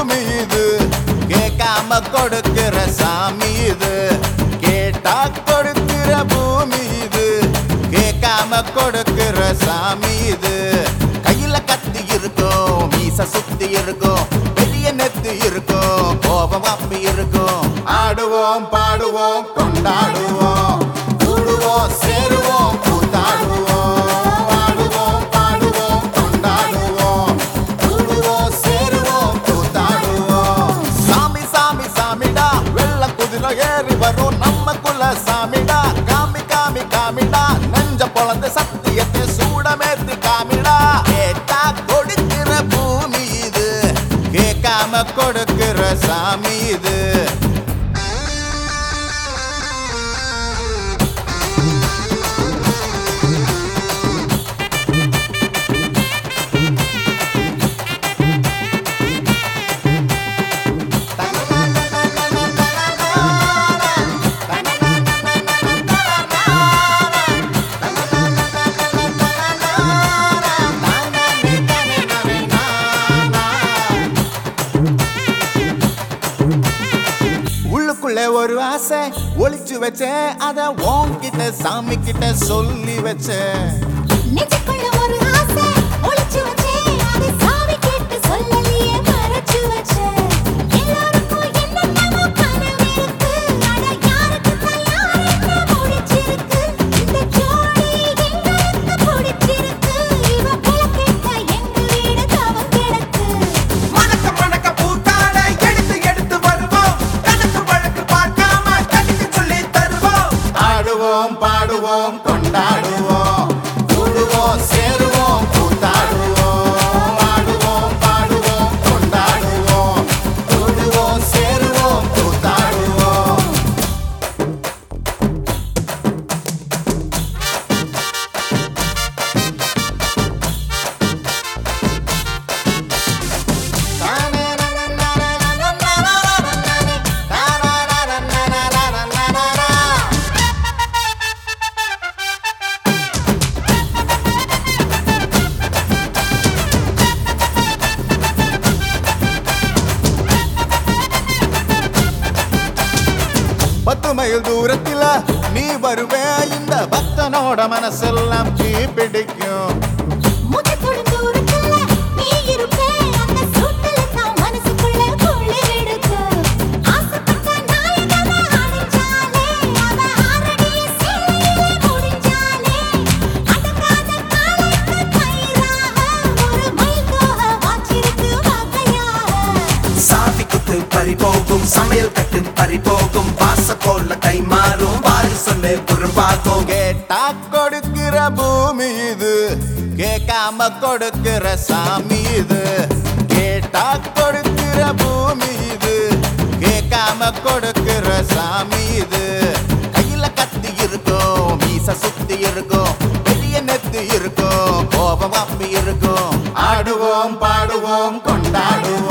பூமி இது கேட்காம கொடுக்கிற சாமி இது கேட்டா கொடுக்கிற பூமி இது கேட்காம கொடுக்கிற சாமி இது கையில கத்தி இருக்கும் மீச சுத்தி இருக்கும் பெரிய நெத்து இருக்கும் கோபம் அப்பி இருக்கும். ஆடுவோம் பாடுவோம் கொண்டாடுவோம் கூடுவோம் நம்ம குல சாமிடா காமி காமி காமிடா. நெஞ்ச பொழந்த சத்தியத்தை சூடமேத்தி காமிடா. கேட்டா கொடுக்கிற பூமி இது கேட்காம கொடுக்கிற சாமி இது. எனக்குள்ள ஒரு ஆசை. ஒழிச்சு வச்சேன் அத உன்கிட்ட சாமி கிட்ட சொல்லி வச்சேன் ஆடுவோம் பாடுவோம் கொண்டாடுவோம். கூடுவோம் சேருவோம். பத்து மைல் தூரத்தில் நீ வருவே. இந்த பக்தனோட மனசெல்லாம் தீ பிடிக்கும் சமையல் கட்டு பறி போகும். பாச போல கை மாறும். பாரு சொல்லு குறும்பாகும் கேட்டா கொடுக்கிற பூமி இது. கேட்காம கொடுக்கிற சாமி இது. கேட்டா கொடுக்கிற பூமி இது. கேட்காம கொடுக்கிற சாமி இது. கையில கத்தி இருக்கும் மீச சுத்தி இருக்கும். பெரிய நெத்தி இருக்கும் கோபம் அப்பி இருக்கும். ஆடுவோம் பாடுவோம் கொண்டாடுவோம்.